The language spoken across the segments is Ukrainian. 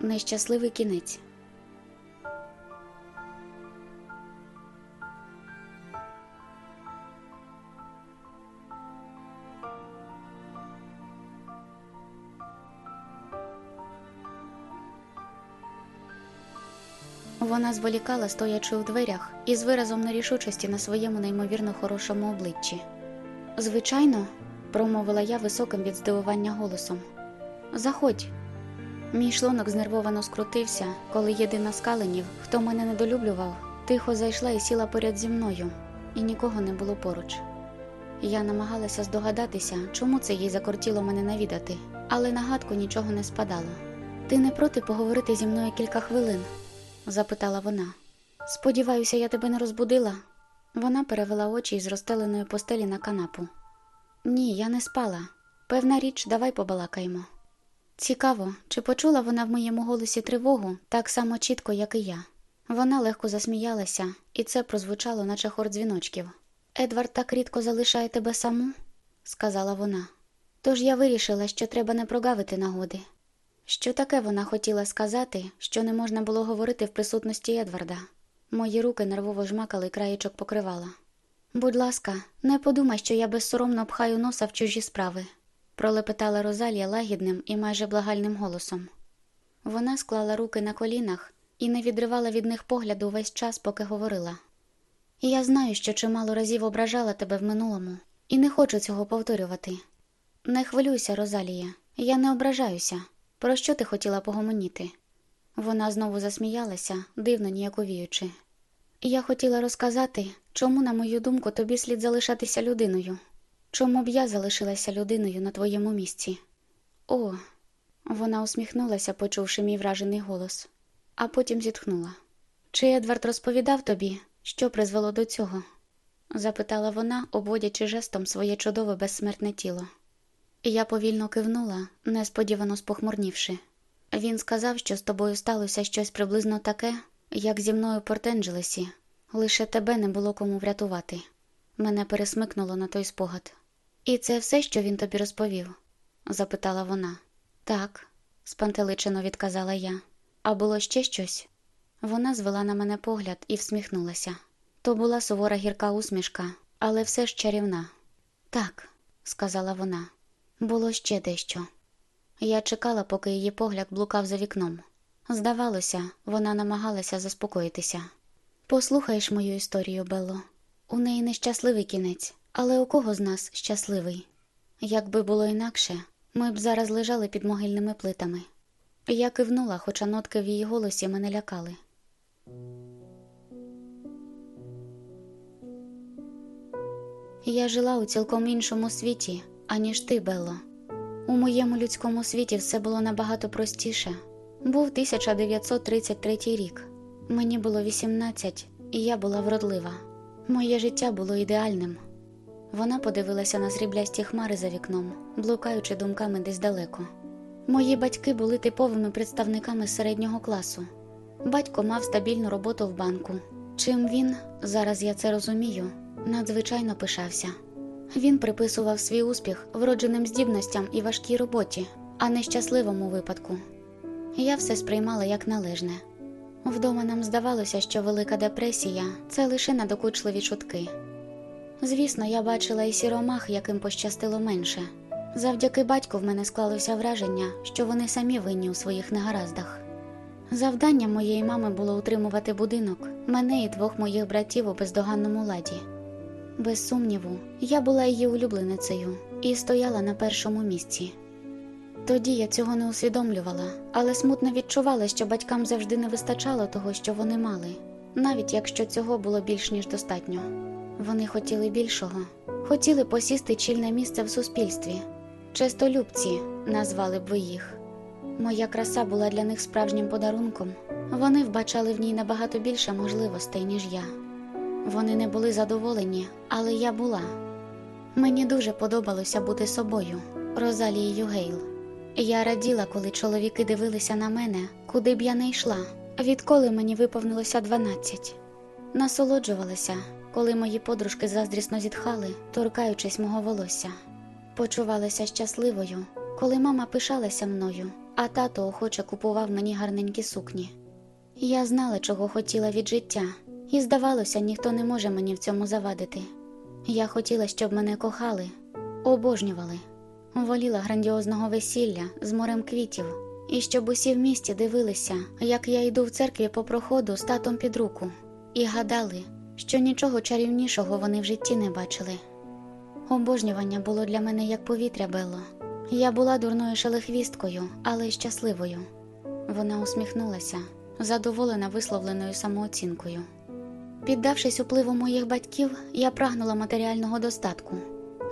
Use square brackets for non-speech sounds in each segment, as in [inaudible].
Нещасливий кінець. Вона зволікала, стоячи у дверях, із виразом нерішучості на своєму неймовірно хорошому обличчі. Звичайно, промовила я високим від здивування голосом. Заходь. Мій шлунок знервовано скрутився, коли єдина з каленів, хто мене недолюблював, тихо зайшла і сіла поряд зі мною, і нікого не було поруч. Я намагалася здогадатися, чому це їй закортіло мене навідати, але на гадку нічого не спадало. Ти не проти поговорити зі мною кілька хвилин? запитала вона. Сподіваюся, я тебе не розбудила. Вона перевела очі із розстеленої постелі на канапу. Ні, я не спала. Певна річ, давай побалакаємо. Цікаво, чи почула вона в моєму голосі тривогу так само чітко, як і я. Вона легко засміялася, і це прозвучало, наче хор дзвіночків. Едвард так рідко залишає тебе саму, сказала вона. Тож я вирішила, що треба не прогавити нагоди. Що таке вона хотіла сказати, що не можна було говорити в присутності Едварда. Мої руки нервово жмакали краєчок покривала. Будь ласка, не подумай, що я безсоромно пхаю носа в чужі справи, пролепетала Розалія лагідним і майже благальним голосом. Вона склала руки на колінах і не відривала від них погляду весь час, поки говорила. Я знаю, що чимало разів ображала тебе в минулому, і не хочу цього повторювати. Не хвилюйся, Розалія, я не ображаюся. Про що ти хотіла погомоніти? Вона знову засміялася, дивно ніяковіючи. Я хотіла розказати, чому, на мою думку, тобі слід залишатися людиною. Чому б я залишилася людиною на твоєму місці? О, вона усміхнулася, почувши мій вражений голос, а потім зітхнула. Чи Едвард розповідав тобі, що призвело до цього? запитала вона, обводячи жестом своє чудове безсмертне тіло. Я повільно кивнула, несподівано спохмурнівши. Він сказав, що з тобою сталося щось приблизно таке, як зі мною в Порт-Енджелесі. лише тебе не було кому врятувати. Мене пересмикнуло на той спогад. І це все, що він тобі розповів? запитала вона. Так, спантеличено відказала я. А було ще щось? Вона звела на мене погляд і всміхнулася. То була сувора гірка усмішка, але все ж чарівна. Так, сказала вона. Було ще дещо. Я чекала, поки її погляд блукав за вікном. Здавалося, вона намагалася заспокоїтися. Послухаєш мою історію, Белло. У неї нещасливий кінець, але у кого з нас щасливий? Якби було інакше, ми б зараз лежали під могильними плитами. Я кивнула, хоча нотки в її голосі мене лякали. Я жила у цілком іншому світі, аніж ти, Белло. У моєму людському світі все було набагато простіше. Був 1933 рік. Мені було 18, і я була вродлива. Моє життя було ідеальним. Вона подивилася на сріблясті хмари за вікном, блукаючи думками десь далеко. Мої батьки були типовими представниками середнього класу. Батько мав стабільну роботу в банку. Чим він, зараз я це розумію, надзвичайно пишався. Він приписував свій успіх вродженим здібностям і важкій роботі, а не щасливому випадку. Я все сприймала як належне. Вдома нам здавалося, що Велика депресія це лише надокучливі чутки. Звісно, я бачила і сіромах, яким пощастило менше. Завдяки батьку в мене склалося враження, що вони самі винні у своїх негараздах. Завданням моєї мами було утримувати будинок, мене і двох моїх братів у бездоганному ладі. Без сумніву, я була її улюбленицею і стояла на першому місці. Тоді я цього не усвідомлювала, але смутно відчувала, що батькам завжди не вистачало того, що вони мали, навіть якщо цього було більш ніж достатньо. Вони хотіли більшого, хотіли посісти чільне місце в суспільстві. Чистолюбці назвали б ви їх. Моя краса була для них справжнім подарунком. Вони вбачали в ній набагато більше можливостей, ніж я. Вони не були задоволені, але я була. Мені дуже подобалося бути собою, Розалією Гейл. Я раділа, коли чоловіки дивилися на мене, куди б я не йшла, відколи мені виповнилося 12. Насолоджувалася, коли мої подружки заздрісно зітхали, торкаючись мого волосся. Почувалася щасливою, коли мама пишалася мною, а тато охоче купував мені гарненькі сукні. Я знала, чого хотіла від життя, і здавалося, ніхто не може мені в цьому завадити. Я хотіла, щоб мене кохали, обожнювали, воліла грандіозного весілля з морем квітів, і щоб усі в місті дивилися, як я йду в церкві по проходу з татом під руку, і гадали, що нічого чарівнішого вони в житті не бачили. Обожнювання було для мене як повітря Белло. Я була дурною шелехвісткою, але щасливою. Вона усміхнулася, задоволена висловленою самооцінкою. Піддавшись впливу моїх батьків, я прагнула матеріального достатку.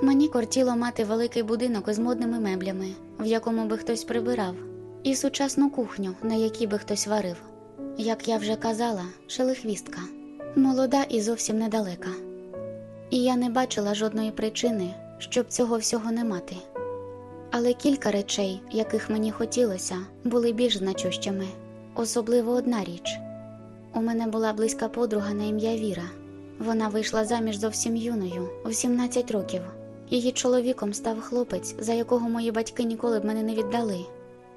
Мені кортіло мати великий будинок із модними меблями, в якому би хтось прибирав, і сучасну кухню, на якій би хтось варив. Як я вже казала, шелехвістка, молода і зовсім недалека. І я не бачила жодної причини, щоб цього всього не мати. Але кілька речей, яких мені хотілося, були більш значущими, особливо одна річ. У мене була близька подруга на ім'я Віра. Вона вийшла заміж зовсім юною, у 17 років. Її чоловіком став хлопець, за якого мої батьки ніколи б мене не віддали.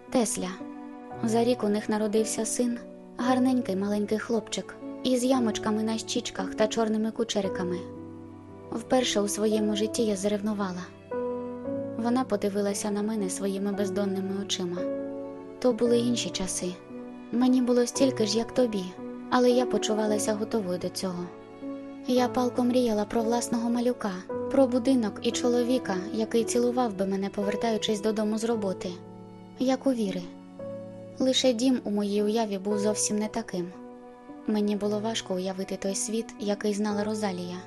Тесля. За рік у них народився син, гарненький маленький хлопчик, із ямочками на щічках та чорними кучериками. Вперше у своєму житті я заревнувала. Вона подивилася на мене своїми бездонними очима. То були інші часи. Мені було стільки ж, як тобі, але я почувалася готовою до цього. Я палко мріяла про власного малюка, про будинок і чоловіка, який цілував би мене, повертаючись додому з роботи, як у віри. Лише дім у моїй уяві був зовсім не таким. Мені було важко уявити той світ, який знала Розалія.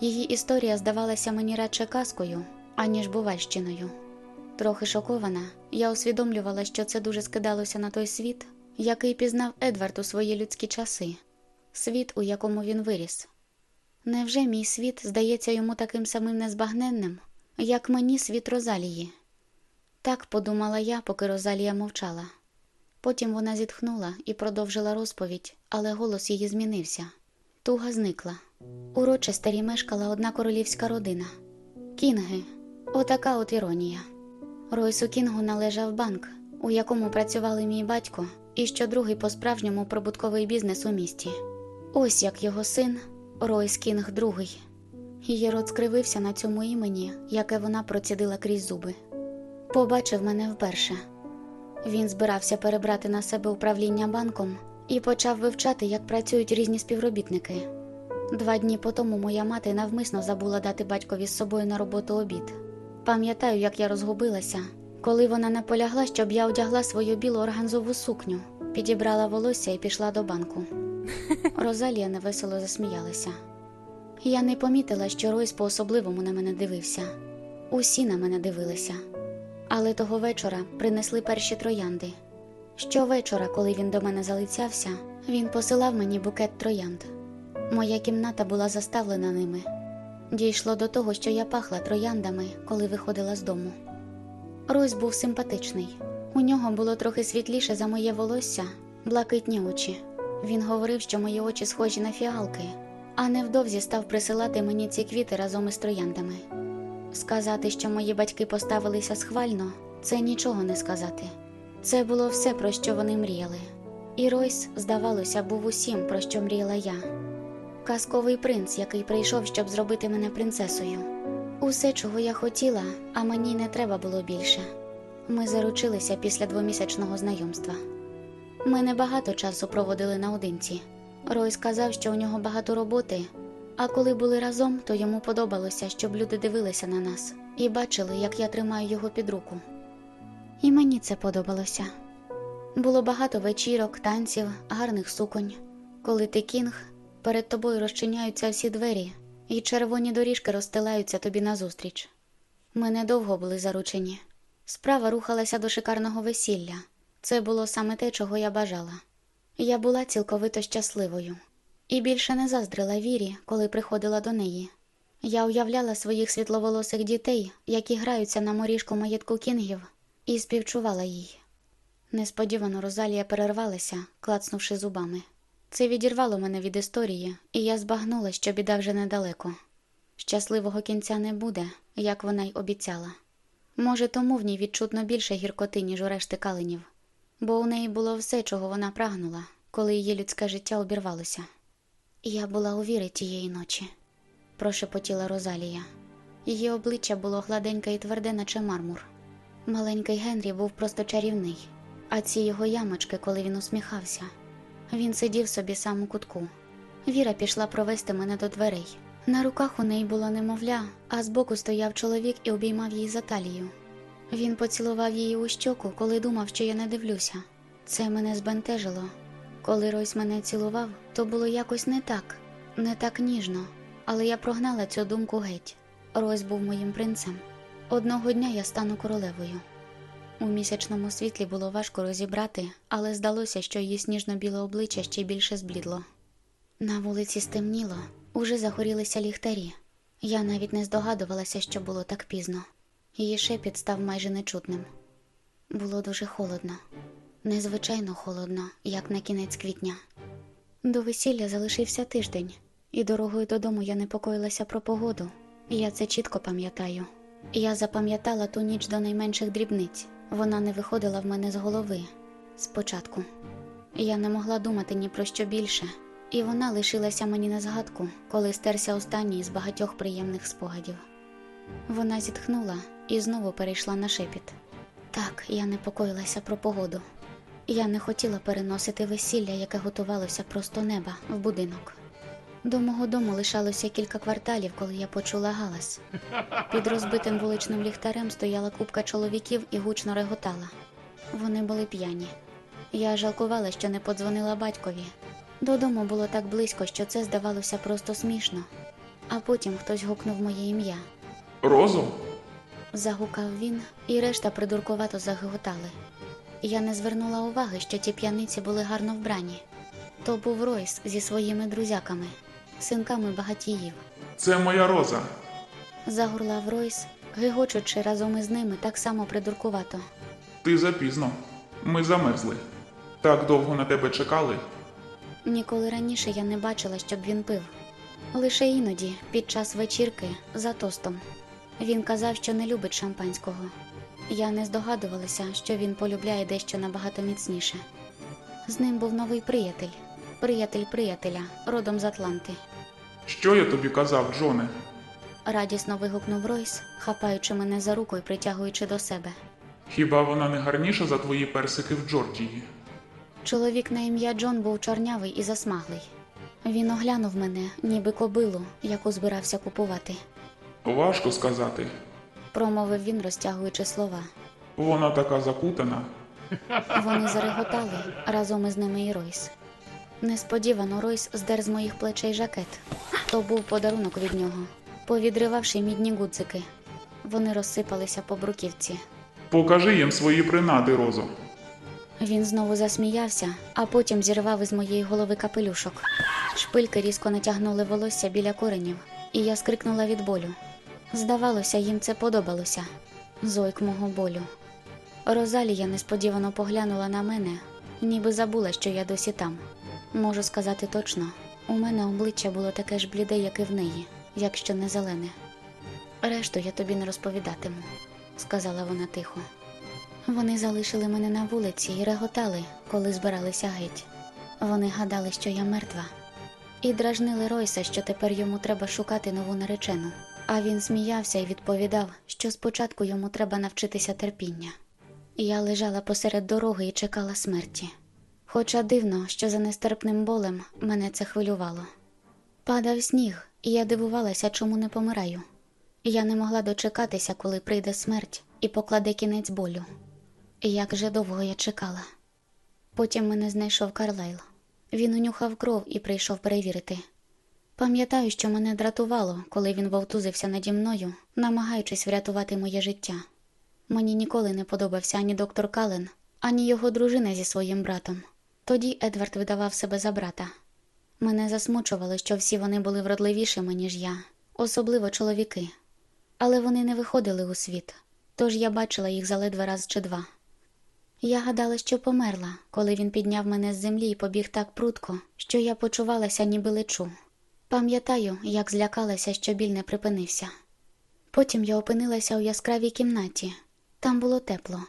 Її історія здавалася мені радше казкою, аніж бувальщиною. Трохи шокована, я усвідомлювала, що це дуже скидалося на той світ, який пізнав Едвард у свої людські часи, світ, у якому він виріс. Невже мій світ здається йому таким самим незбагненним, як мені світ Розалії? Так подумала я, поки Розалія мовчала. Потім вона зітхнула і продовжила розповідь, але голос її змінився. Туга зникла. У Рочестері мешкала одна королівська родина Кінги. Отака от іронія. Ройсу Кінгу належав банк, у якому працювали мій батько і що другий по справжньому прибутковий бізнес у місті. Ось як його син, Ройс Кінг другий. Її скривився на цьому імені, яке вона процідила крізь зуби. Побачив мене вперше. Він збирався перебрати на себе управління банком і почав вивчати, як працюють різні співробітники. Два дні по тому моя мати навмисно забула дати батькові з собою на роботу обід. Пам'ятаю, як я розгубилася, коли вона наполягла, щоб я одягла свою білу органзову сукню, підібрала волосся і пішла до банку. [laughs] Розалія невесело засміялася. Я не помітила, що Ройс по-особливому на мене дивився. Усі на мене дивилися. Але того вечора принесли перші троянди. Щовечора, коли він до мене залицявся, він посилав мені букет троянд. Моя кімната була заставлена ними. Дійшло до того, що я пахла трояндами, коли виходила з дому. Ройс був симпатичний. У нього було трохи світліше за моє волосся, блакитні очі. Він говорив, що мої очі схожі на фіалки, а невдовзі став присилати мені ці квіти разом із трояндами. Сказати, що мої батьки поставилися схвально, це нічого не сказати. Це було все, про що вони мріяли. І Ройс, здавалося, був усім, про що мріяла я. Казковий принц, який прийшов, щоб зробити мене принцесою. Усе, чого я хотіла, а мені не треба було більше. Ми заручилися після двомісячного знайомства. Ми небагато часу проводили наодинці. Рой сказав, що у нього багато роботи, а коли були разом, то йому подобалося, щоб люди дивилися на нас і бачили, як я тримаю його під руку. І мені це подобалося. Було багато вечірок, танців, гарних суконь. Коли ти кінг, перед тобою розчиняються всі двері, і червоні доріжки розстилаються тобі назустріч. Ми недовго були заручені. Справа рухалася до шикарного весілля, Це було саме те, чого я бажала. Я була цілковито щасливою і більше не заздрила вірі, коли приходила до неї. Я уявляла своїх світловолосих дітей, які граються на моріжку маєтку кінгів, і співчувала їй. Несподівано Розалія перервалася, клацнувши зубами. Це відірвало мене від історії, і я збагнула, що біда вже недалеко. Щасливого кінця не буде, як вона й обіцяла. Може, тому в ній відчутно більше гіркоти, ніж у решти каленів, бо у неї було все, чого вона прагнула, коли її людське життя обірвалося. Я була у вірі тієї ночі, прошепотіла Розалія. Її обличчя було гладеньке і тверде, наче мармур. Маленький Генрі був просто чарівний, а ці його ямочки, коли він усміхався. Він сидів собі сам у кутку. Віра пішла провести мене до дверей. На руках у неї було немовля, а збоку стояв чоловік і обіймав її за талію. Він поцілував її у щоку, коли думав, що я не дивлюся. Це мене збентежило. Коли Ройс мене цілував, то було якось не так, не так ніжно, але я прогнала цю думку геть. Ройс був моїм принцем. Одного дня я стану королевою. У місячному світлі було важко розібрати, але здалося, що її сніжно-біле обличчя ще більше зблідло. На вулиці стемніло, уже загорілися ліхтарі. Я навіть не здогадувалася, що було так пізно. Її шепіт став майже нечутним. Було дуже холодно, незвичайно холодно, як на кінець квітня. До весілля залишився тиждень, і дорогою додому я непокоїлася про погоду. Я це чітко пам'ятаю. Я запам'ятала ту ніч до найменших дрібниць. Вона не виходила в мене з голови спочатку. Я не могла думати ні про що більше, і вона лишилася мені на згадку, коли стерся останній з багатьох приємних спогадів. Вона зітхнула і знову перейшла на шепіт. Так, я непокоїлася про погоду. Я не хотіла переносити весілля, яке готувалося просто неба в будинок. До мого дому лишалося кілька кварталів, коли я почула галас. Під розбитим вуличним ліхтарем стояла купка чоловіків і гучно реготала. Вони були п'яні. Я жалкувала, що не подзвонила батькові. Додому було так близько, що це здавалося просто смішно. А потім хтось гукнув моє ім'я. Розо? Загукав він, і решта придуркувато загиготали. Я не звернула уваги, що ті п'яниці були гарно вбрані. То був Ройс зі своїми друзяками, синками багатіїв. Це моя роза. Загурлав Ройс, гигочучи разом із ними так само придуркувато. Ти запізно. Ми замерзли. Так довго на тебе чекали. Ніколи раніше я не бачила, щоб він пив. Лише іноді, під час вечірки, за тостом. Він казав, що не любить шампанського. Я не здогадувалася, що він полюбляє дещо набагато міцніше. З ним був новий приятель, приятель приятеля, родом з Атланти. Що я тобі казав, Джоне? Радісно вигукнув Ройс, хапаючи мене за руку і притягуючи до себе. Хіба вона не гарніша за твої персики в Джорджії? Чоловік на ім'я Джон був чорнявий і засмаглий. Він оглянув мене, ніби кобилу, яку збирався купувати. Важко сказати. Промовив він, розтягуючи слова. Вона така закутана. Вони зареготали разом із ними і Ройс. Несподівано Ройс здер з моїх плечей жакет. То був подарунок від нього, повідривавши мідні гудзики. Вони розсипалися по бруківці. Покажи їм свої принади, Розо. Він знову засміявся, а потім зірвав із моєї голови капелюшок. Шпильки різко натягнули волосся біля коренів, і я скрикнула від болю. Здавалося, їм це подобалося. Зойк мого болю. Розалія несподівано поглянула на мене, ніби забула, що я досі там. Можу сказати точно, у мене обличчя було таке ж бліде, як і в неї, якщо не зелене. Решту я тобі не розповідатиму, сказала вона тихо. Вони залишили мене на вулиці і реготали, коли збиралися геть. Вони гадали, що я мертва, і дражнили Ройса, що тепер йому треба шукати нову наречену. А він сміявся і відповідав, що спочатку йому треба навчитися терпіння. Я лежала посеред дороги і чекала смерті. Хоча дивно, що за нестерпним болем мене це хвилювало. Падав сніг, і я дивувалася, чому не помираю. Я не могла дочекатися, коли прийде смерть і покладе кінець болю. Як же довго я чекала. Потім мене знайшов Карлайл. Він унюхав кров і прийшов перевірити. Пам'ятаю, що мене дратувало, коли він вовтузився наді мною, намагаючись врятувати моє життя. Мені ніколи не подобався ані доктор Кален, ані його дружина зі своїм братом. Тоді Едвард видавав себе за брата. Мене засмучувало, що всі вони були вродливішими, ніж я, особливо чоловіки. Але вони не виходили у світ, тож я бачила їх заледве раз чи два. Я гадала, що померла, коли він підняв мене з землі і побіг так прудко, що я почувалася, ніби лечу. Пам'ятаю, як злякалася, що біль не припинився. Потім я опинилася у яскравій кімнаті. Там було тепло.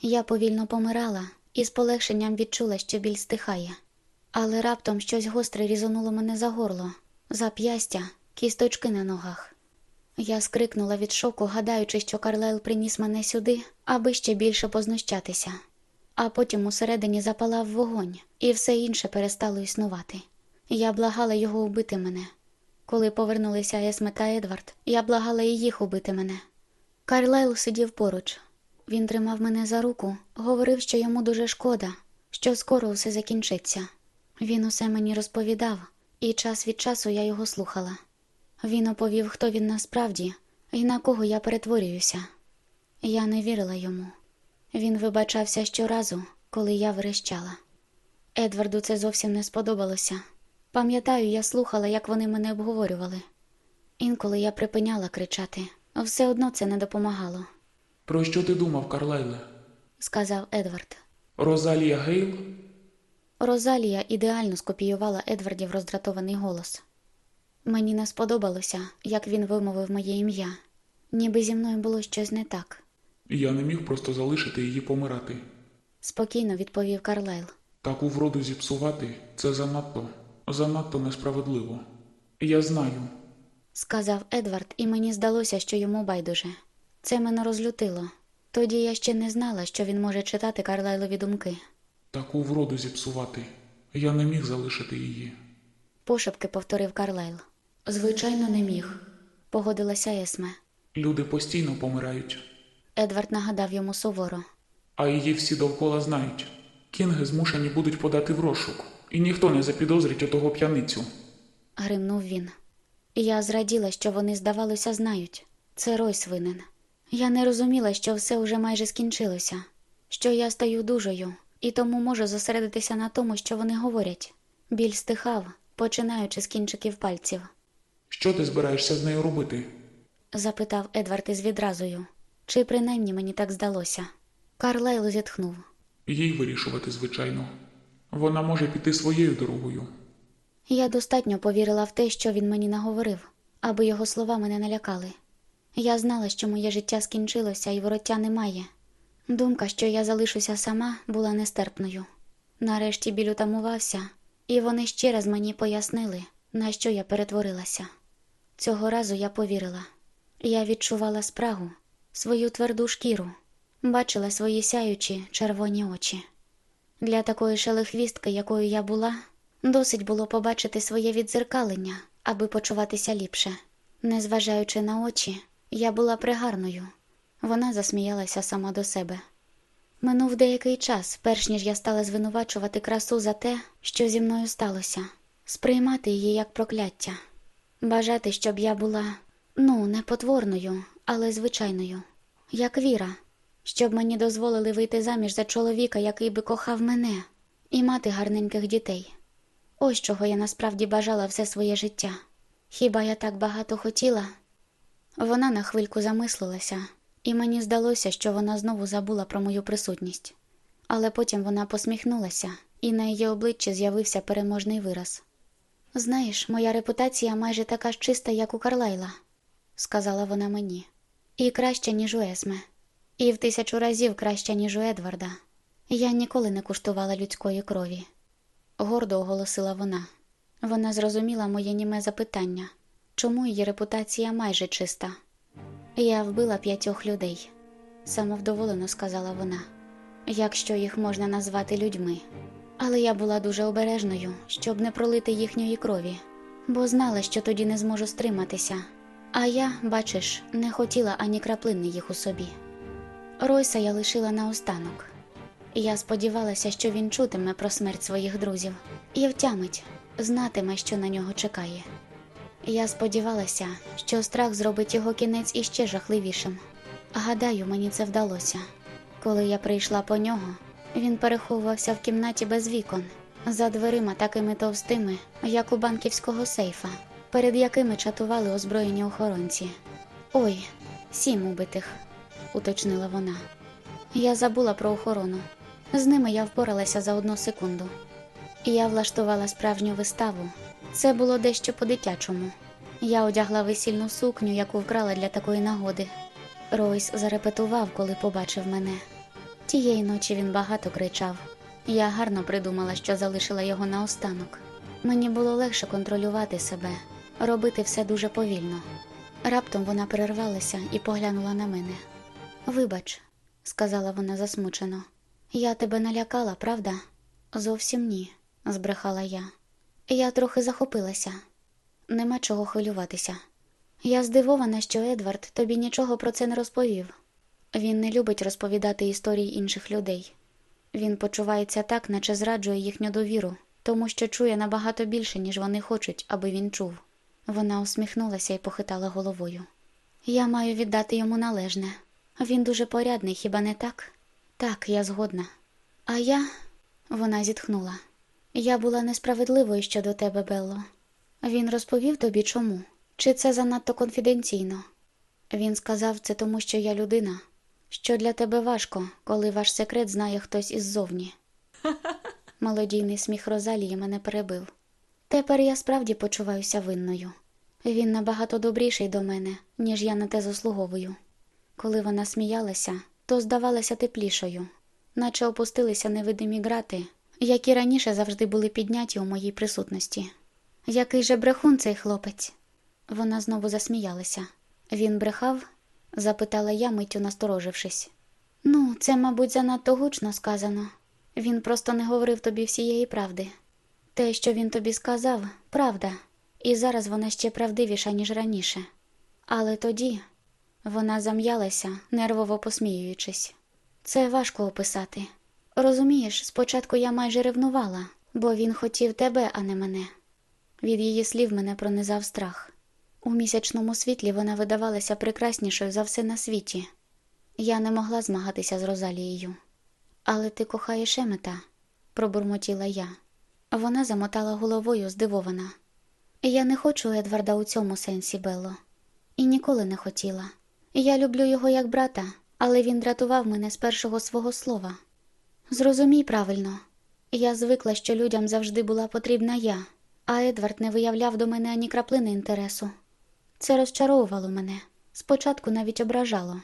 Я повільно помирала і з полегшенням відчула, що біль стихає. Але раптом щось гостре різонуло мене за горло, зап'ястя, кісточки на ногах. Я скрикнула від шоку, гадаючи, що Карлайл приніс мене сюди, аби ще більше познущатися. А потім усередині запалав вогонь, і все інше перестало існувати. Я благала його убити мене. Коли повернулися Есме та Едвард, я благала і їх убити мене. Карлайл сидів поруч. Він тримав мене за руку, говорив, що йому дуже шкода, що скоро все закінчиться. Він усе мені розповідав, і час від часу я його слухала. Він оповів, хто він насправді і на кого я перетворююся. Я не вірила йому. Він вибачався щоразу, коли я верещала. Едварду це зовсім не сподобалося. Пам'ятаю, я слухала, як вони мене обговорювали. Інколи я припиняла кричати, все одно це не допомагало, Про що ти думав, Карлайле? сказав Едвард. Розалія Гейл? Розалія ідеально скопіювала Едвардів роздратований голос. Мені не сподобалося, як він вимовив моє ім'я, ніби зі мною було щось не так, Я не міг просто залишити її помирати. спокійно відповів Карлайл. Таку вроду зіпсувати це занадто, занадто несправедливо. Я знаю. сказав Едвард, і мені здалося, що йому байдуже. Це мене розлютило. Тоді я ще не знала, що він може читати Карлайлові думки. Таку вроду зіпсувати. Я не міг залишити її. Пошепки повторив Карлайл. Звичайно, не міг, погодилася Есме. Люди постійно помирають, Едвард нагадав йому суворо. а її всі довкола знають. Кінги змушені будуть подати в розшук, і ніхто не запідозрить отого п'яницю. гримнув він. Я зраділа, що вони, здавалося, знають. Це Ройс винен. Я не розуміла, що все уже майже скінчилося, що я стаю дужою, і тому можу зосередитися на тому, що вони говорять. Біль стихав, починаючи з кінчиків пальців, Що ти збираєшся з нею робити? запитав Едвард із відразою. Чи принаймні мені так здалося? Карлайл зітхнув. Їй вирішувати, звичайно. Вона може піти своєю дорогою. Я достатньо повірила в те, що він мені наговорив, аби його слова мене налякали. Я знала, що моє життя скінчилося і вороття немає. Думка, що я залишуся сама, була нестерпною. Нарешті біль утамувався, і вони ще раз мені пояснили, на що я перетворилася. Цього разу я повірила. Я відчувала спрагу, свою тверду шкіру, бачила свої сяючі червоні очі. Для такої шелехвістки, якою я була, досить було побачити своє відзеркалення, аби почуватися ліпше. Незважаючи на очі, я була пригарною. Вона засміялася сама до себе. Минув деякий час, перш ніж я стала звинувачувати красу за те, що зі мною сталося, сприймати її як прокляття, бажати, щоб я була, ну, не потворною, але звичайною, як віра, щоб мені дозволили вийти заміж за чоловіка, який би кохав мене, і мати гарненьких дітей. Ось чого я насправді бажала все своє життя. Хіба я так багато хотіла? Вона на хвильку замислилася, і мені здалося, що вона знову забула про мою присутність. Але потім вона посміхнулася, і на її обличчі з'явився переможний вираз. Знаєш, моя репутація майже така ж чиста, як у Карлайла, сказала вона мені, і краща, ніж у Есме, і в тисячу разів краща, ніж у Едварда. Я ніколи не куштувала людської крові. Гордо оголосила вона. Вона зрозуміла моє німе запитання, чому її репутація майже чиста. Я вбила п'ятьох людей, самовдоволено сказала вона, якщо їх можна назвати людьми. Але я була дуже обережною, щоб не пролити їхньої крові, бо знала, що тоді не зможу стриматися. А я, бачиш, не хотіла ані краплини їх у собі. Ройса я лишила наостанок. Я сподівалася, що він чутиме про смерть своїх друзів і втямить, знатиме, що на нього чекає. Я сподівалася, що страх зробить його кінець іще жахливішим. Гадаю, мені це вдалося. Коли я прийшла по нього, Він переховувався в кімнаті без вікон, за дверима такими товстими, як у банківського сейфа, перед якими чатували озброєні охоронці. Ой, сім убитих, уточнила вона. Я забула про охорону. З ними я впоралася за одну секунду. Я влаштувала справжню виставу. Це було дещо по-дитячому. Я одягла весільну сукню, яку вкрала для такої нагоди. Ройс зарепетував, коли побачив мене. Тієї ночі він багато кричав. Я гарно придумала, що залишила його наостанок. Мені було легше контролювати себе, робити все дуже повільно. Раптом вона перервалася і поглянула на мене. Вибач, сказала вона засмучено. Я тебе налякала, правда? Зовсім ні, збрехала я. Я трохи захопилася. Нема чого хвилюватися. Я здивована, що Едвард тобі нічого про це не розповів. Він не любить розповідати історії інших людей. Він почувається так, наче зраджує їхню довіру, тому що чує набагато більше, ніж вони хочуть, аби він чув. Вона усміхнулася і похитала головою. Я маю віддати йому належне. Він дуже порядний, хіба не так? Так, я згодна. А я. Вона зітхнула. Я була несправедливою щодо тебе, Белло. Він розповів тобі чому? Чи це занадто конфіденційно? Він сказав це тому, що я людина, що для тебе важко, коли ваш секрет знає хтось іззовні. [laughs] Молодійний сміх Розалії мене перебив. Тепер я справді почуваюся винною. Він набагато добріший до мене, ніж я на те заслуговую. Коли вона сміялася, то здавалася теплішою, наче опустилися невидимі грати, які раніше завжди були підняті у моїй присутності. Який же брехун цей хлопець? Вона знову засміялася. Він брехав? запитала я, миттю насторожившись. Ну, це, мабуть, занадто гучно сказано. Він просто не говорив тобі всієї правди. Те, що він тобі сказав, правда, і зараз вона ще правдивіша, ніж раніше. Але тоді вона зам'ялася, нервово посміюючись. Це важко описати. Розумієш, спочатку я майже ревнувала, бо він хотів тебе, а не мене. Від її слів мене пронизав страх. У місячному світлі вона видавалася прекраснішою за все на світі. Я не могла змагатися з Розалією. Але ти кохаєш Емета, пробурмотіла я. Вона замотала головою, здивована. Я не хочу Едварда у цьому сенсі, Белло, і ніколи не хотіла. Я люблю його як брата, але він дратував мене з першого свого слова. Зрозумій правильно, я звикла, що людям завжди була потрібна я, а Едвард не виявляв до мене ані краплини інтересу. Це розчаровувало мене, спочатку навіть ображало,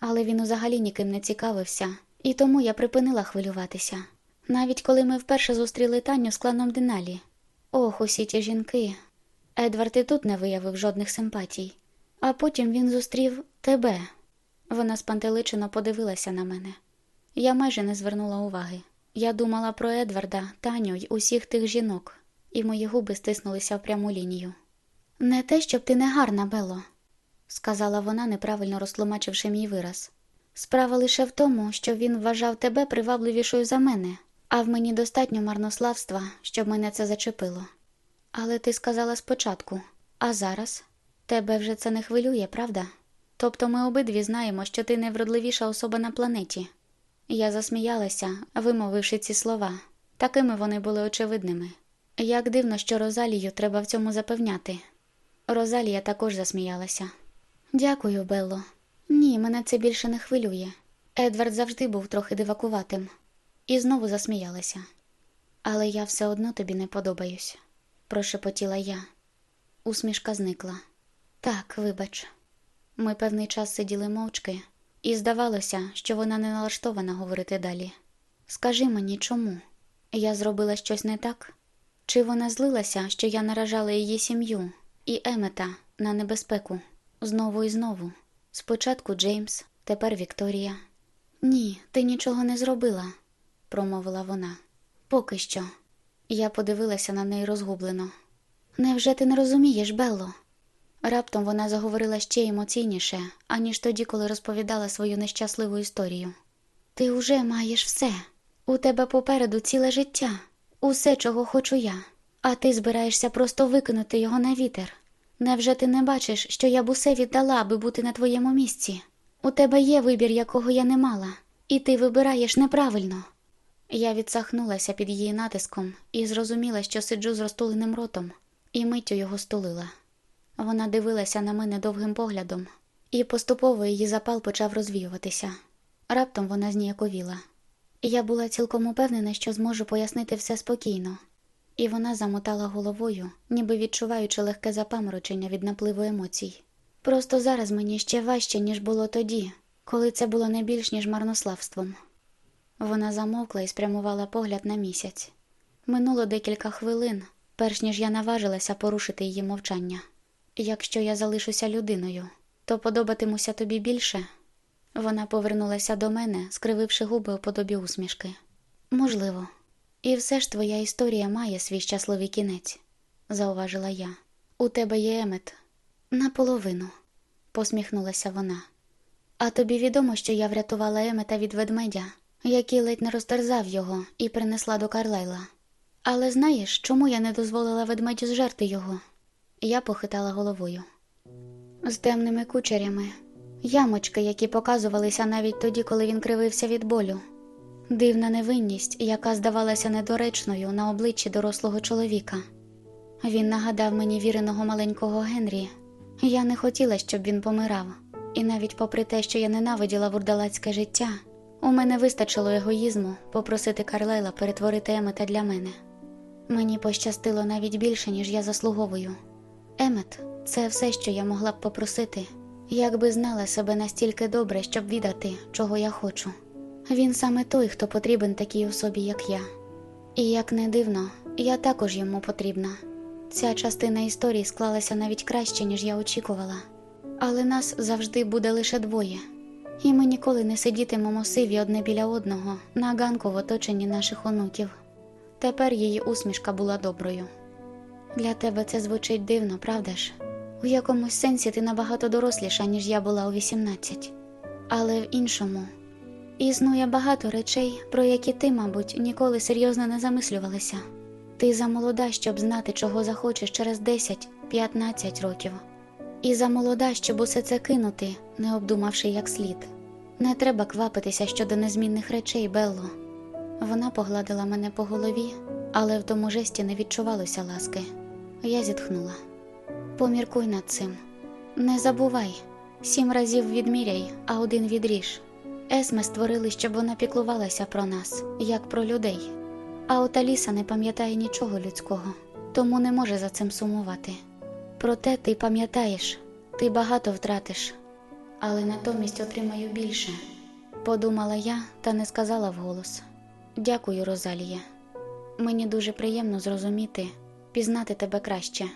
але він взагалі ніким не цікавився, і тому я припинила хвилюватися. Навіть коли ми вперше зустріли Таню з кланом Диналі. Ох, усі ті жінки. Едвард і тут не виявив жодних симпатій, а потім він зустрів тебе. Вона спантеличено подивилася на мене. Я майже не звернула уваги. Я думала про Едварда, Таню й усіх тих жінок, і мої губи стиснулися в пряму лінію. Не те, щоб ти не гарна, Бело, сказала вона, неправильно розтлумачивши мій вираз. Справа лише в тому, що він вважав тебе привабливішою за мене, а в мені достатньо марнославства, щоб мене це зачепило. Але ти сказала спочатку, а зараз тебе вже це не хвилює, правда? Тобто ми обидві знаємо, що ти найвродливіша особа на планеті. Я засміялася, вимовивши ці слова. Такими вони були очевидними. Як дивно, що Розалію треба в цьому запевняти. Розалія також засміялася. Дякую, Белло. Ні, мене це більше не хвилює. Едвард завжди був трохи дивакуватим. І знову засміялася. Але я все одно тобі не подобаюсь, прошепотіла я. Усмішка зникла. Так, вибач. Ми певний час сиділи мовчки, і здавалося, що вона не налаштована говорити далі. Скажи мені, чому? Я зробила щось не так? Чи вона злилася, що я наражала її сім'ю і Емета на небезпеку знову і знову? Спочатку Джеймс, тепер Вікторія. Ні, ти нічого не зробила, промовила вона. Поки що. Я подивилася на неї розгублено. Невже ти не розумієш, Белло? Раптом вона заговорила ще емоційніше, аніж тоді, коли розповідала свою нещасливу історію. Ти вже маєш все. У тебе попереду ціле життя, усе, чого хочу я, а ти збираєшся просто викинути його на вітер. Невже ти не бачиш, що я б усе віддала, аби бути на твоєму місці? У тебе є вибір, якого я не мала, і ти вибираєш неправильно. Я відсахнулася під її натиском і зрозуміла, що сиджу з розтуленим ротом, і миттю його стулила. Вона дивилася на мене довгим поглядом, і поступово її запал почав розвіюватися. Раптом вона зніяковіла. Я була цілком упевнена, що зможу пояснити все спокійно, і вона замотала головою, ніби відчуваючи легке запаморочення від напливу емоцій. Просто зараз мені ще важче, ніж було тоді, коли це було не більш ніж марнославством. Вона замовкла і спрямувала погляд на місяць. Минуло декілька хвилин, перш ніж я наважилася порушити її мовчання. Якщо я залишуся людиною, то подобатимуся тобі більше. Вона повернулася до мене, скрививши губи у подобі усмішки. Можливо, і все ж твоя історія має свій щасливий кінець, зауважила я. У тебе є емет. Наполовину, посміхнулася вона. А тобі відомо, що я врятувала емета від ведмедя, який ледь не розтерзав його і принесла до Карлайла. Але знаєш, чому я не дозволила ведмедю зжерти його? Я похитала головою. З темними кучерями, ямочки, які показувалися навіть тоді, коли він кривився від болю, дивна невинність, яка здавалася недоречною на обличчі дорослого чоловіка. Він нагадав мені віреного маленького Генрі. Я не хотіла, щоб він помирав, і навіть попри те, що я ненавиділа вурдалацьке життя, у мене вистачило егоїзму попросити Карлайла перетворити Емета для мене. Мені пощастило навіть більше, ніж я заслуговую. Емет це все, що я могла б попросити, якби знала себе настільки добре, щоб віддати, чого я хочу. Він саме той, хто потрібен такій особі, як я. І як не дивно, я також йому потрібна. Ця частина історії склалася навіть краще, ніж я очікувала, але нас завжди буде лише двоє, і ми ніколи не сидітимемо сиві одне біля одного на ганку в оточенні наших онуків. Тепер її усмішка була доброю. Для тебе це звучить дивно, правда ж? У якомусь сенсі ти набагато доросліша, ніж я була у 18. Але в іншому існує багато речей, про які ти, мабуть, ніколи серйозно не замислювалася. Ти замолода, щоб знати, чого захочеш через 10-15 років, і замолода, щоб усе це кинути, не обдумавши як слід. Не треба квапитися щодо незмінних речей, Белло. Вона погладила мене по голові, але в тому жесті не відчувалося ласки. Я зітхнула. Поміркуй над цим. Не забувай, сім разів відміряй, а один відріж. Есме створили, щоб вона піклувалася про нас, як про людей. А от Аліса не пам'ятає нічого людського, тому не може за цим сумувати. Проте ти пам'ятаєш, ти багато втратиш, але натомість отримаю більше, подумала я та не сказала вголос. Дякую, Розалія. Мені дуже приємно зрозуміти, пізнати тебе краще.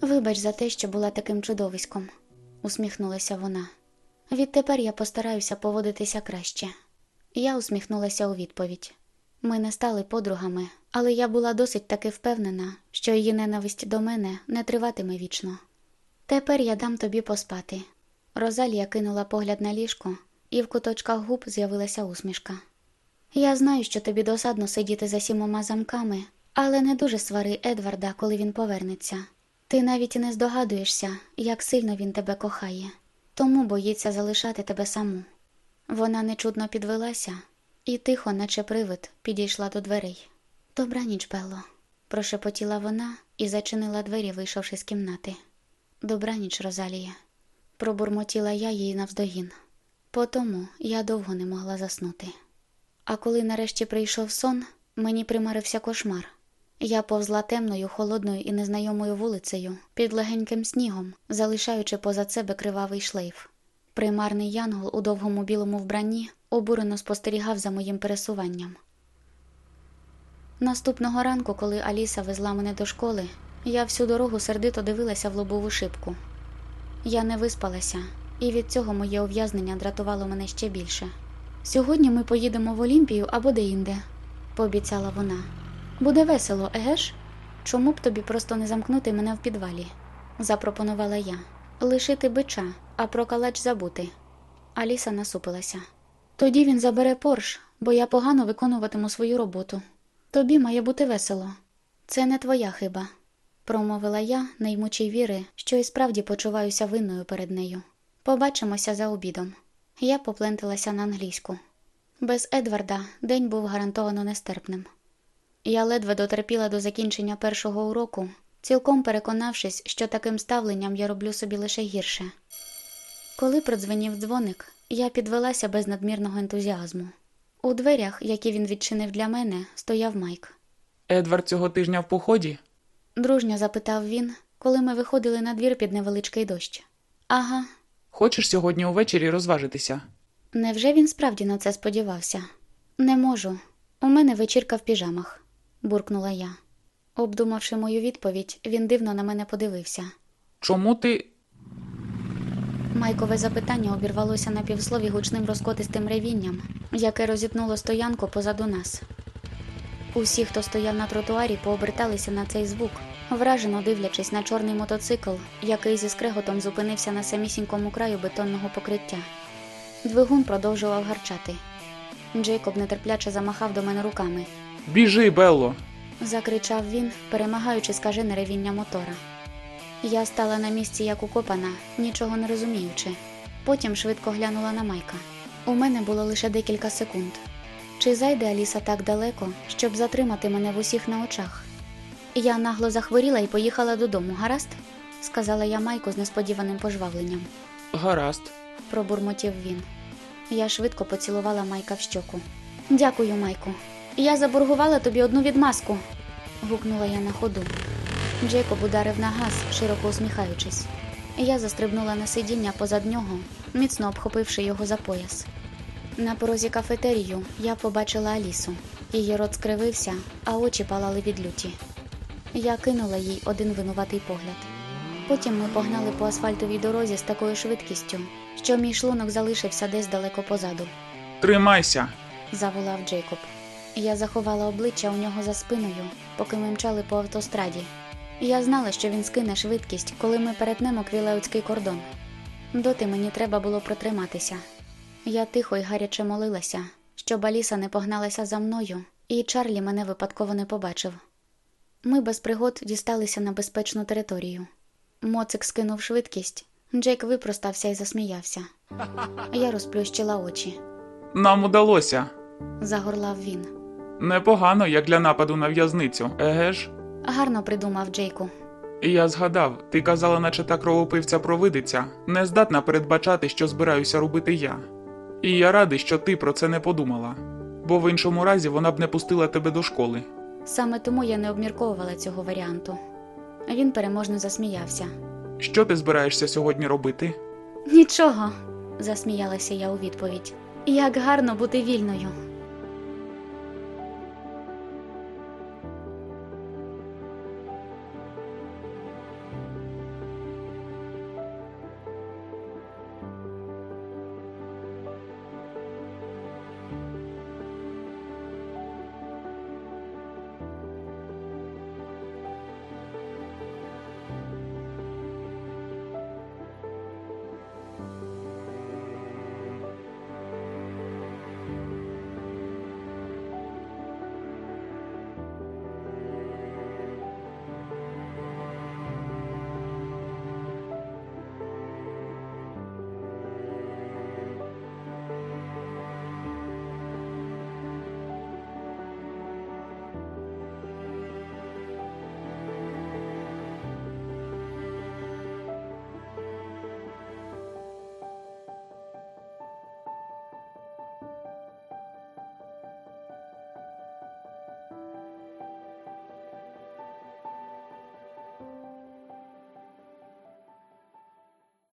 Вибач за те, що була таким чудовиськом, усміхнулася вона. Відтепер я постараюся поводитися краще. Я усміхнулася у відповідь. Ми не стали подругами, але я була досить таки впевнена, що її ненависть до мене не триватиме вічно. Тепер я дам тобі поспати. Розалія кинула погляд на ліжко, і в куточках губ з'явилася усмішка. Я знаю, що тобі досадно сидіти за сімома замками, але не дуже свари Едварда, коли він повернеться. Ти навіть і не здогадуєшся, як сильно він тебе кохає, тому боїться залишати тебе саму. Вона нечутно підвелася і тихо, наче привид, підійшла до дверей. Добраніч, Белло, прошепотіла вона і зачинила двері, вийшовши з кімнати. Добраніч, Розалія, пробурмотіла я їй навздогін. Потому я довго не могла заснути. А коли нарешті прийшов сон, мені примарився кошмар. Я повзла темною, холодною і незнайомою вулицею під легеньким снігом, залишаючи позад себе кривавий шлейф. Примарний янгол у довгому білому вбранні обурено спостерігав за моїм пересуванням. Наступного ранку, коли Аліса везла мене до школи, я всю дорогу сердито дивилася в лобову шибку. Я не виспалася, і від цього моє ув'язнення дратувало мене ще більше. Сьогодні ми поїдемо в Олімпію або деінде, пообіцяла вона. Буде весело, еге ж? Чому б тобі просто не замкнути мене в підвалі? запропонувала я. Лишити бича, а про калач забути. Аліса насупилася. Тоді він забере Порш, бо я погано виконуватиму свою роботу. Тобі має бути весело. Це не твоя хиба, промовила я, не ймучи віри, що і справді почуваюся винною перед нею. Побачимося за обідом. Я попленталася на англійську. Без Едварда день був гарантовано нестерпним. Я ледве дотерпіла до закінчення першого уроку, цілком переконавшись, що таким ставленням я роблю собі лише гірше. Коли продзвенів дзвоник, я підвелася без надмірного ентузіазму. У дверях, які він відчинив для мене, стояв Майк. Едвард цього тижня в поході? Дружньо запитав він, коли ми виходили на двір під невеличкий дощ. Ага, Хочеш сьогодні увечері розважитися? невже він справді на це сподівався? Не можу. У мене вечірка в піжамах, буркнула я. Обдумавши мою відповідь, він дивно на мене подивився. Чому ти. Майкове запитання обірвалося на півслові гучним розкотистим ревінням, яке розітнуло стоянку позаду нас. Усі, хто стояв на тротуарі, пооберталися на цей звук, вражено дивлячись на чорний мотоцикл, який зі скреготом зупинився на самісінькому краю бетонного покриття. Двигун продовжував гарчати. Джейкоб нетерпляче замахав до мене руками. Біжи, Белло! Закричав він, перемагаючи скажене ревіння мотора. Я стала на місці як укопана, нічого не розуміючи. Потім швидко глянула на Майка. У мене було лише декілька секунд. Чи зайде Аліса так далеко, щоб затримати мене в усіх на очах? Я нагло захворіла і поїхала додому, гаразд? сказала я Майку з несподіваним пожвавленням. Гаразд. Пробурмотів він. Я швидко поцілувала Майка в щоку. Дякую, Майку. Я заборгувала тобі одну відмазку. гукнула я на ходу. Джейкоб ударив на газ, широко усміхаючись. Я застрибнула на сидіння позад нього, міцно обхопивши його за пояс. На порозі кафетерію я побачила Алісу. Її рот скривився, а очі палали від люті. Я кинула їй один винуватий погляд. Потім ми погнали по асфальтовій дорозі з такою швидкістю, що мій шлунок залишився десь далеко позаду, Тримайся! заволав Джейкоб. Я заховала обличчя у нього за спиною, поки ми мчали по автостраді. Я знала, що він скине швидкість, коли ми перетнемо квілеутський кордон. Доти мені треба було протриматися. Я тихо й гаряче молилася, щоб Аліса не погналася за мною, і Чарлі мене випадково не побачив. Ми без пригод дісталися на безпечну територію. Моцик скинув швидкість. Джейк випростався і засміявся. Я розплющила очі. Нам удалося. Загорлав він. Непогано, як для нападу на в'язницю, еге ж? Гарно придумав Джейку. Я згадав, ти казала, наче та кровопивця провидиця, не здатна передбачати, що збираюся робити я. І я радий, що ти про це не подумала, бо в іншому разі вона б не пустила тебе до школи. Саме тому я не обмірковувала цього варіанту. Він переможно засміявся. Що ти збираєшся сьогодні робити? Нічого, засміялася я у відповідь. Як гарно бути вільною.